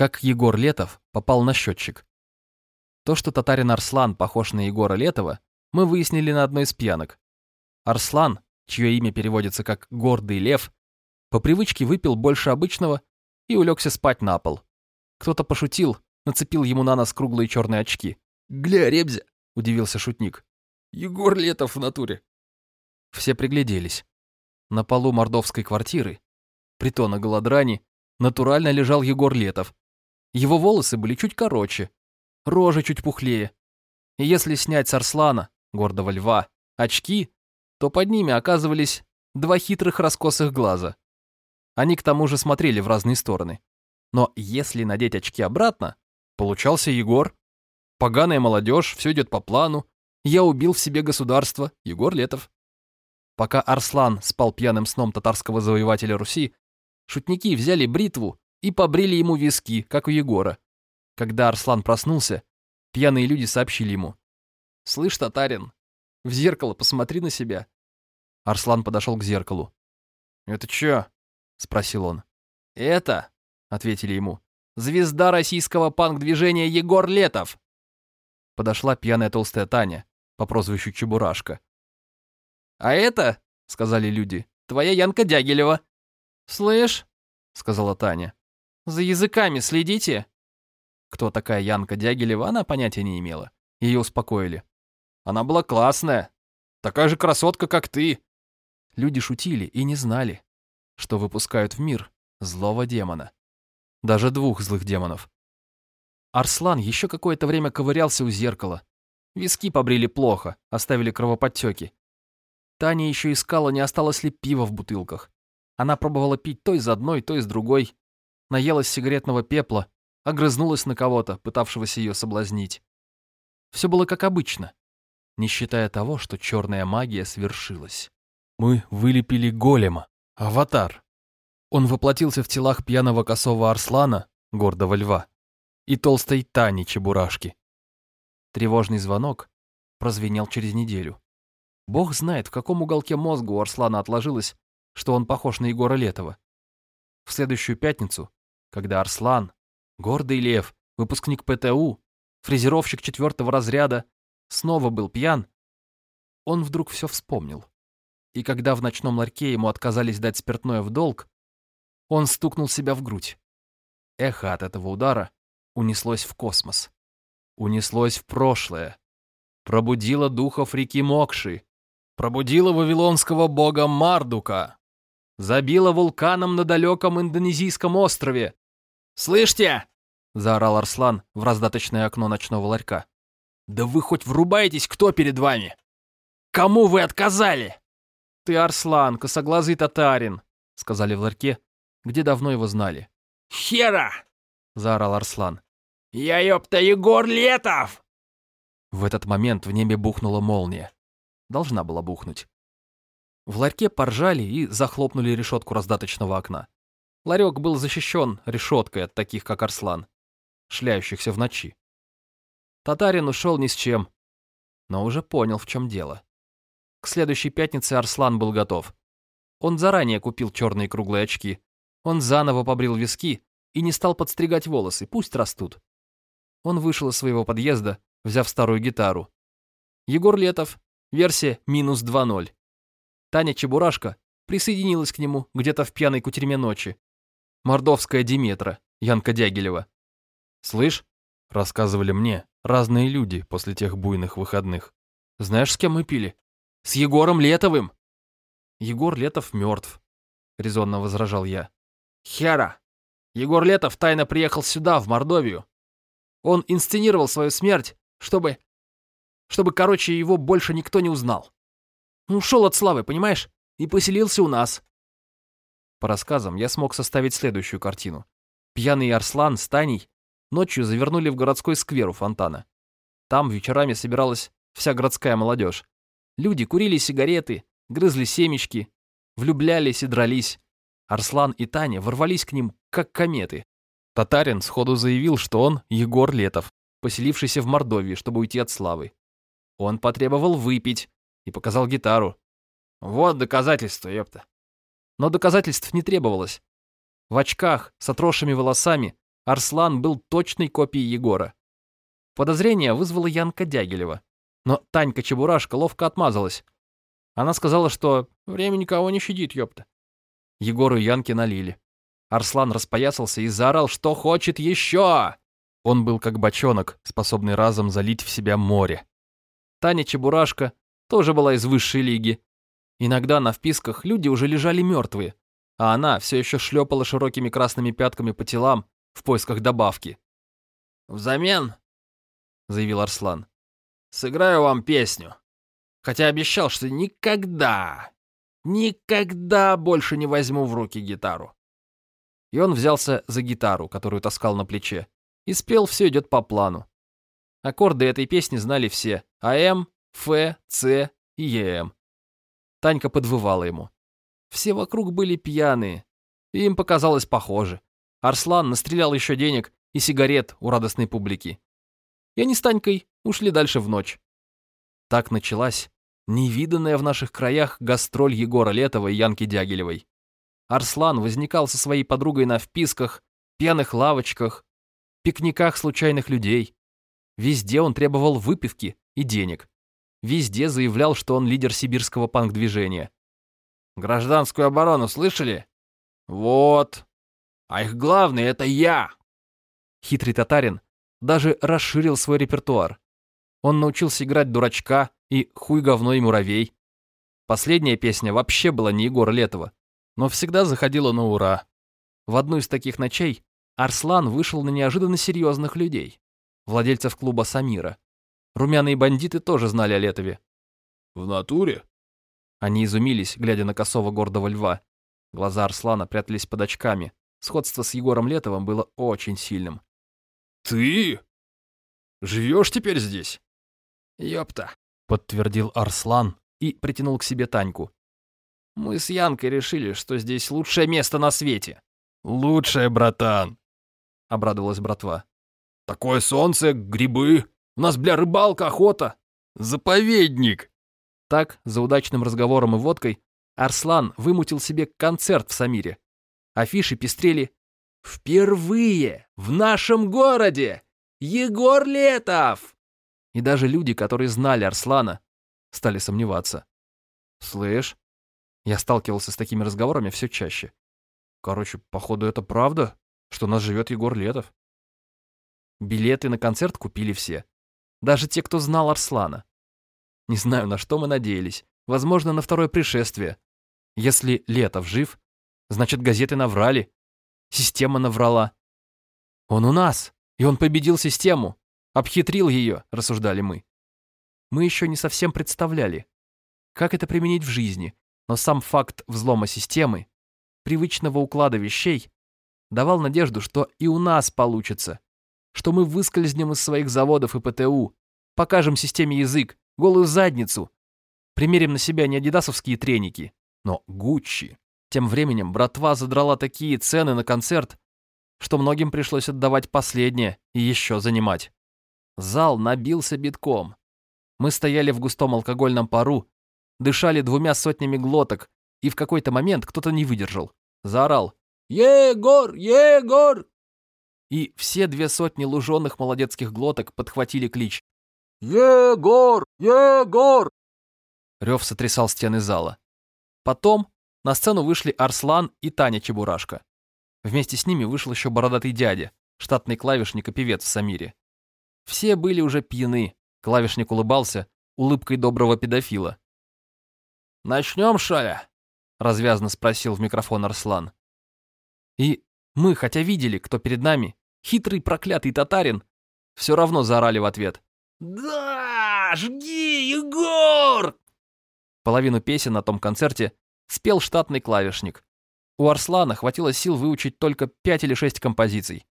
Как Егор Летов попал на счетчик. То, что татарин Арслан похож на Егора Летова, мы выяснили на одной из пьянок. Арслан, чье имя переводится как «гордый лев», по привычке выпил больше обычного и улегся спать на пол. Кто-то пошутил, нацепил ему на нос круглые черные очки. «Гля, Ребзя!» — удивился шутник. «Егор Летов в натуре!» Все пригляделись. На полу мордовской квартиры, притона Голодрани, натурально лежал Егор Летов. Его волосы были чуть короче, рожа чуть пухлее. И если снять с Арслана, гордого льва, очки, то под ними оказывались два хитрых раскосых глаза. Они к тому же смотрели в разные стороны. Но если надеть очки обратно, получался Егор. Поганая молодежь, все идет по плану. Я убил в себе государство, Егор Летов. Пока Арслан спал пьяным сном татарского завоевателя Руси, шутники взяли бритву и побрили ему виски, как у Егора. Когда Арслан проснулся, пьяные люди сообщили ему. «Слышь, татарин, в зеркало посмотри на себя». Арслан подошел к зеркалу. «Это чё?» — спросил он. «Это», — ответили ему, — «звезда российского панк-движения Егор Летов». Подошла пьяная толстая Таня по прозвищу Чебурашка. «А это, — сказали люди, — твоя Янка Дягилева». «Слышь, — сказала Таня, — за языками следите». Кто такая Янка Дягилева, она понятия не имела. Ее успокоили. «Она была классная. Такая же красотка, как ты». Люди шутили и не знали, что выпускают в мир злого демона. Даже двух злых демонов. Арслан еще какое-то время ковырялся у зеркала. Виски побрили плохо, оставили кровоподтеки. Таня еще искала, не осталось ли пива в бутылках. Она пробовала пить то из одной, то из другой. Наелась сигаретного пепла, огрызнулась на кого-то, пытавшегося ее соблазнить. Все было как обычно, не считая того, что черная магия свершилась. Мы вылепили голема, аватар. Он воплотился в телах пьяного косого Арслана, гордого льва, и толстой Тани Чебурашки. Тревожный звонок прозвенел через неделю. Бог знает, в каком уголке мозга у Арслана отложилось, что он похож на Егора Летова. В следующую пятницу, когда Арслан, гордый лев, выпускник ПТУ, фрезеровщик четвертого разряда, снова был пьян, он вдруг все вспомнил. И когда в ночном ларьке ему отказались дать спиртное в долг, он стукнул себя в грудь. Эхо от этого удара унеслось в космос. Унеслось в прошлое. Пробудило духов реки Мокши, пробудила вавилонского бога Мардука, забила вулканом на далеком индонезийском острове. «Слышите?» — заорал Арслан в раздаточное окно ночного ларька. «Да вы хоть врубаетесь, кто перед вами? Кому вы отказали?» «Ты Арслан, косоглазый татарин», — сказали в ларьке, где давно его знали. «Хера!» — заорал Арслан. «Я, ёпта, Егор Летов!» В этот момент в небе бухнула молния. Должна была бухнуть. В ларьке поржали и захлопнули решетку раздаточного окна. Ларек был защищен решеткой от таких, как Арслан, шляющихся в ночи. Татарин ушел ни с чем, но уже понял, в чем дело. К следующей пятнице Арслан был готов. Он заранее купил черные круглые очки. Он заново побрил виски и не стал подстригать волосы, пусть растут. Он вышел из своего подъезда, взяв старую гитару. Егор Летов Версия минус 2.0. Таня Чебурашка присоединилась к нему где-то в пьяной кутерьме ночи. Мордовская Диметра, Янка Дягилева. «Слышь», — рассказывали мне разные люди после тех буйных выходных. «Знаешь, с кем мы пили? С Егором Летовым!» «Егор Летов мертв», — резонно возражал я. «Хера! Егор Летов тайно приехал сюда, в Мордовию. Он инсценировал свою смерть, чтобы чтобы, короче, его больше никто не узнал. Ушел от славы, понимаешь? И поселился у нас. По рассказам я смог составить следующую картину. Пьяный Арслан с Таней ночью завернули в городской сквер у фонтана. Там вечерами собиралась вся городская молодежь. Люди курили сигареты, грызли семечки, влюблялись и дрались. Арслан и Таня ворвались к ним, как кометы. Татарин сходу заявил, что он Егор Летов, поселившийся в Мордовии, чтобы уйти от славы. Он потребовал выпить и показал гитару. Вот доказательство, ёпта. Но доказательств не требовалось. В очках, с отросшими волосами, Арслан был точной копией Егора. Подозрение вызвала Янка Дягилева. Но Танька Чебурашка ловко отмазалась. Она сказала, что время никого не щадит, ёпта. Егору и Янке налили. Арслан распоясался и заорал, что хочет еще. Он был как бочонок, способный разом залить в себя море. Таня Чебурашка тоже была из высшей лиги. Иногда на вписках люди уже лежали мертвые, а она все еще шлепала широкими красными пятками по телам в поисках добавки. «Взамен», — заявил Арслан, — «сыграю вам песню. Хотя обещал, что никогда, никогда больше не возьму в руки гитару». И он взялся за гитару, которую таскал на плече, и спел «Все идет по плану». Аккорды этой песни знали все — АМ, Ф, С и ЕМ. Танька подвывала ему. Все вокруг были пьяные, им показалось похоже. Арслан настрелял еще денег и сигарет у радостной публики. И они с Танькой ушли дальше в ночь. Так началась невиданная в наших краях гастроль Егора Летова и Янки Дягилевой. Арслан возникал со своей подругой на вписках, пьяных лавочках, пикниках случайных людей. Везде он требовал выпивки и денег. Везде заявлял, что он лидер сибирского панк-движения. «Гражданскую оборону слышали? Вот. А их главный — это я!» Хитрый татарин даже расширил свой репертуар. Он научился играть дурачка и хуй говно и муравей. Последняя песня вообще была не Егора Летова, но всегда заходила на ура. В одну из таких ночей Арслан вышел на неожиданно серьезных людей, владельцев клуба «Самира». Румяные бандиты тоже знали о Летове. «В натуре?» Они изумились, глядя на косого гордого льва. Глаза Арслана прятались под очками. Сходство с Егором Летовым было очень сильным. «Ты? Живешь теперь здесь?» «Ёпта», — подтвердил Арслан и притянул к себе Таньку. «Мы с Янкой решили, что здесь лучшее место на свете». «Лучшее, братан», — обрадовалась братва. «Такое солнце, грибы, у нас, бля, рыбалка, охота. Заповедник. Так, за удачным разговором и водкой, Арслан вымутил себе концерт в Самире. Афиши пестрели «Впервые в нашем городе! Егор Летов!» И даже люди, которые знали Арслана, стали сомневаться. «Слышь?» Я сталкивался с такими разговорами все чаще. Короче, походу, это правда, что у нас живет Егор Летов. Билеты на концерт купили все. Даже те, кто знал Арслана. Не знаю, на что мы надеялись. Возможно, на второе пришествие. Если Летов жив, значит, газеты наврали. Система наврала. Он у нас, и он победил систему. Обхитрил ее, рассуждали мы. Мы еще не совсем представляли, как это применить в жизни, но сам факт взлома системы, привычного уклада вещей, давал надежду, что и у нас получится что мы выскользнем из своих заводов и ПТУ, покажем системе язык, голую задницу, примерим на себя не адидасовские треники, но Гуччи. Тем временем братва задрала такие цены на концерт, что многим пришлось отдавать последнее и еще занимать. Зал набился битком. Мы стояли в густом алкогольном пару, дышали двумя сотнями глоток, и в какой-то момент кто-то не выдержал. Заорал «Егор! Егор!» И все две сотни луженых молодецких глоток подхватили клич. «Егор! Егор!» Рев сотрясал стены зала. Потом на сцену вышли Арслан и Таня Чебурашка. Вместе с ними вышел еще бородатый дядя, штатный клавишник и певец в Самире. Все были уже пьяны, клавишник улыбался улыбкой доброго педофила. «Начнем, Шаля?» — развязно спросил в микрофон Арслан. И мы, хотя видели, кто перед нами, хитрый проклятый татарин, все равно заорали в ответ. «Да, жги, Егор!» Половину песен на том концерте спел штатный клавишник. У Арслана хватило сил выучить только пять или шесть композиций.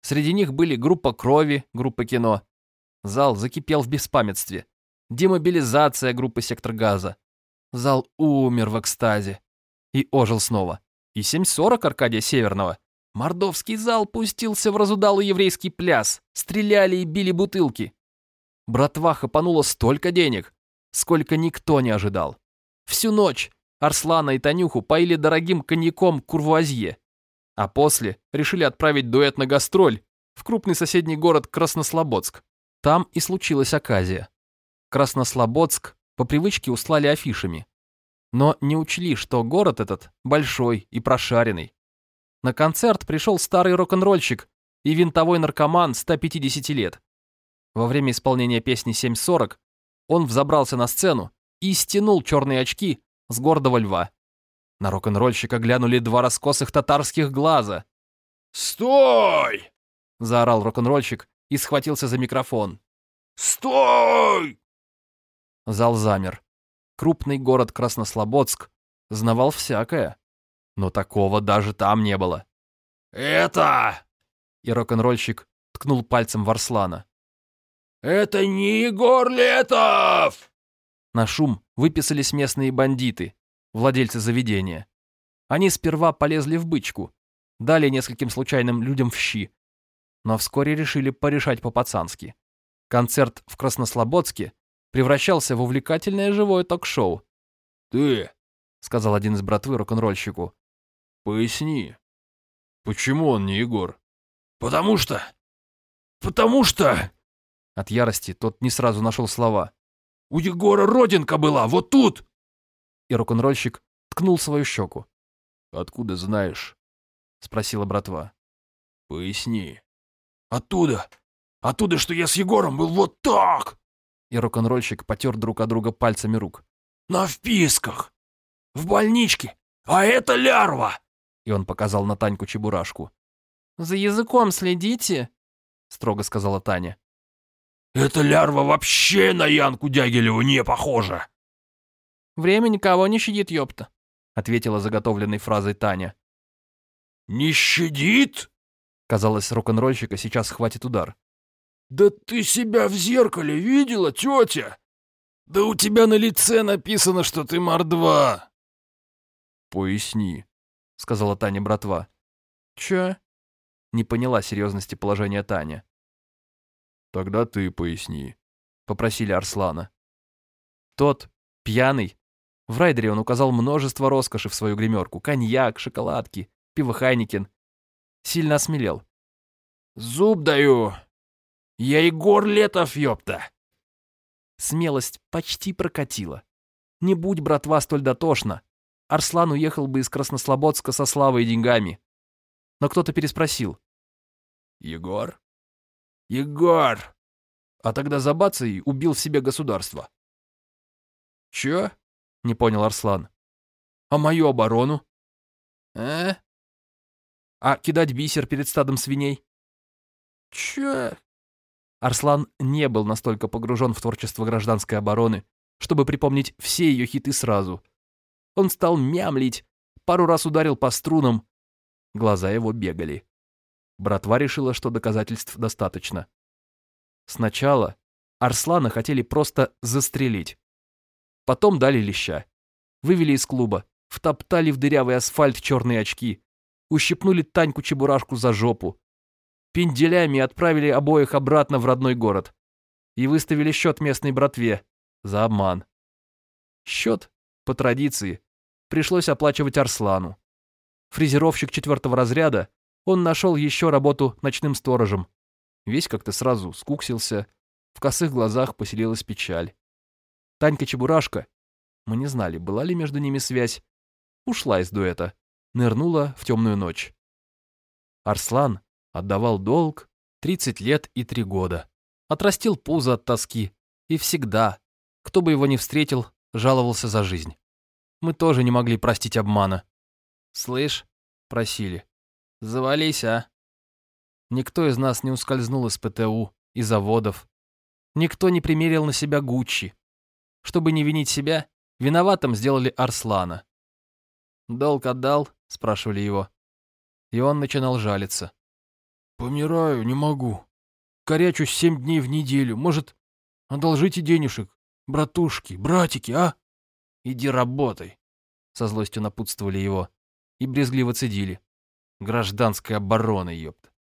Среди них были группа крови, группа кино. Зал закипел в беспамятстве. Демобилизация группы «Сектор газа». Зал умер в экстазе. И ожил снова. И 7.40 Аркадия Северного. Мордовский зал пустился в разудалый еврейский пляс, стреляли и били бутылки. Братва хапанула столько денег, сколько никто не ожидал. Всю ночь Арслана и Танюху поили дорогим коньяком курвуазье. А после решили отправить дуэт на гастроль в крупный соседний город Краснослободск. Там и случилась оказия. Краснослободск по привычке услали афишами. Но не учли, что город этот большой и прошаренный. На концерт пришел старый рок-н-ролльщик и винтовой наркоман 150 лет. Во время исполнения песни «7.40» он взобрался на сцену и стянул черные очки с гордого льва. На рок-н-ролльщика глянули два раскосых татарских глаза. «Стой!» — заорал рок-н-ролльщик и схватился за микрофон. «Стой!» Зал замер. Крупный город Краснослободск знавал всякое, но такого даже там не было. «Это...» И рок-н-ролльщик ткнул пальцем в Арслана. «Это не Егор Летов!» На шум выписались местные бандиты, владельцы заведения. Они сперва полезли в бычку, дали нескольким случайным людям в щи, но вскоре решили порешать по-пацански. Концерт в Краснослободске превращался в увлекательное живое ток-шоу. «Ты», — сказал один из братвы рок-н-ролльщику, — «поясни, почему он не Егор?» «Потому что... потому что...» От ярости тот не сразу нашел слова. «У Егора родинка была, вот тут!» И рок-н-ролльщик ткнул свою щеку. «Откуда знаешь?» — спросила братва. «Поясни». «Оттуда! Оттуда, что я с Егором был вот так!» И рок-н-ролльщик потер друг от друга пальцами рук. «На вписках! В больничке! А это лярва!» И он показал на Таньку Чебурашку. «За языком следите!» — строго сказала Таня. Эта лярва вообще на Янку Дягилеву не похожа!» «Время никого не щадит, ёпта», — ответила заготовленной фразой Таня. «Не щадит?» Казалось, рок-н-ролльщика сейчас хватит удар. «Да ты себя в зеркале видела, тетя? Да у тебя на лице написано, что ты мордва!» «Поясни», — сказала Таня братва. «Чё?» — не поняла серьезности положения Таня. «Тогда ты поясни», — попросили Арслана. Тот, пьяный, в райдере он указал множество роскоши в свою гримерку. Коньяк, шоколадки, пиво Heineken. Сильно осмелел. «Зуб даю! Я Егор Летов, ёпта!» Смелость почти прокатила. Не будь, братва, столь дотошна. Арслан уехал бы из Краснослободска со славой и деньгами. Но кто-то переспросил. «Егор?» Егор! А тогда Забаций убил себе государство. Чё? Не понял Арслан. А мою оборону? Э? А кидать бисер перед стадом свиней? Чё? Арслан не был настолько погружен в творчество гражданской обороны, чтобы припомнить все ее хиты сразу. Он стал мямлить, пару раз ударил по струнам. Глаза его бегали. Братва решила, что доказательств достаточно. Сначала Арслана хотели просто застрелить. Потом дали леща. Вывели из клуба, втоптали в дырявый асфальт черные очки, ущипнули Таньку Чебурашку за жопу. Пинделями отправили обоих обратно в родной город. И выставили счет местной братве за обман. Счет, по традиции, пришлось оплачивать Арслану. Фрезеровщик четвертого разряда он нашел еще работу ночным сторожем. Весь как-то сразу скуксился, в косых глазах поселилась печаль. Танька Чебурашка, мы не знали, была ли между ними связь, ушла из дуэта, нырнула в темную ночь. Арслан отдавал долг 30 лет и 3 года. Отрастил пузо от тоски. И всегда, кто бы его ни встретил, жаловался за жизнь. Мы тоже не могли простить обмана. «Слышь?» — просили. Завались, а? Никто из нас не ускользнул из ПТУ и заводов. Никто не примерил на себя Гуччи. Чтобы не винить себя, виноватым сделали Арслана. «Долг отдал?» — спрашивали его. И он начинал жалиться. «Помираю, не могу. Корячусь семь дней в неделю. Может, одолжите денежек, братушки, братики, а?» «Иди работай», — со злостью напутствовали его и брезгливо цедили. Гражданская оборона, ёпт.